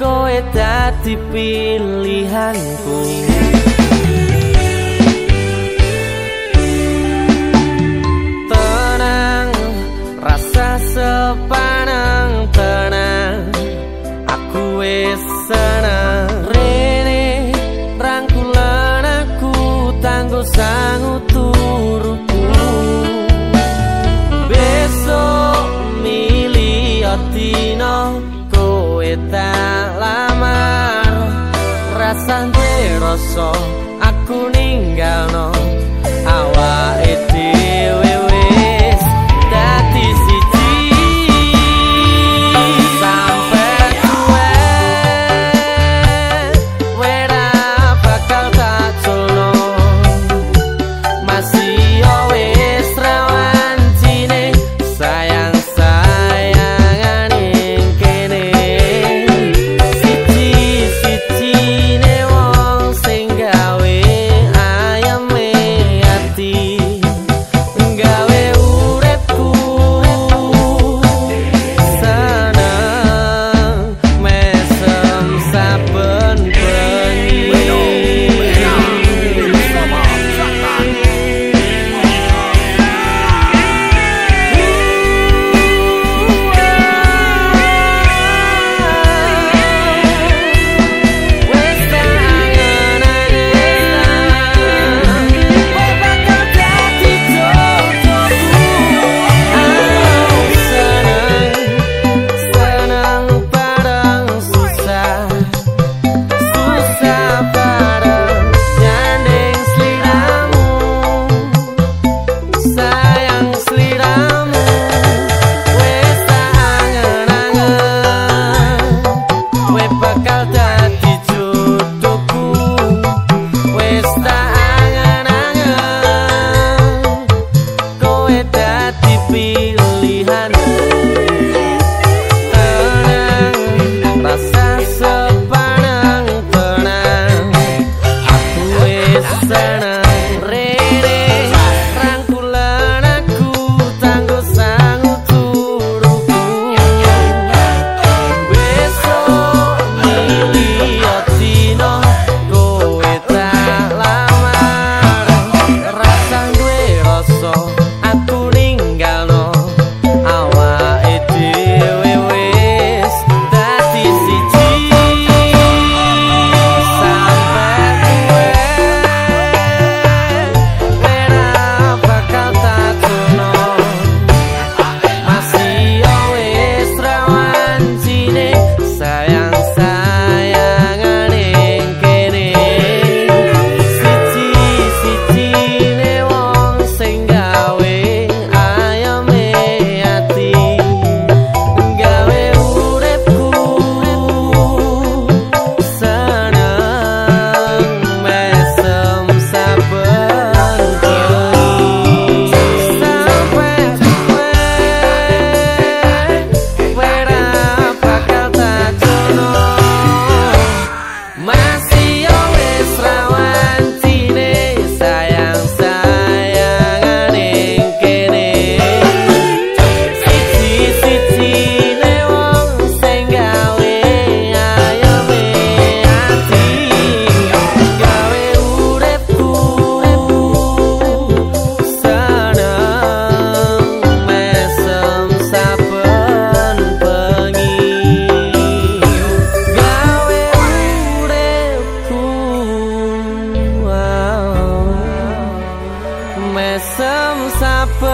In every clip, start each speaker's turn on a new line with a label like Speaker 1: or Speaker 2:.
Speaker 1: kowe dadi pilihanku kue rasa aku ninggalno. Awake side.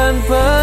Speaker 1: Với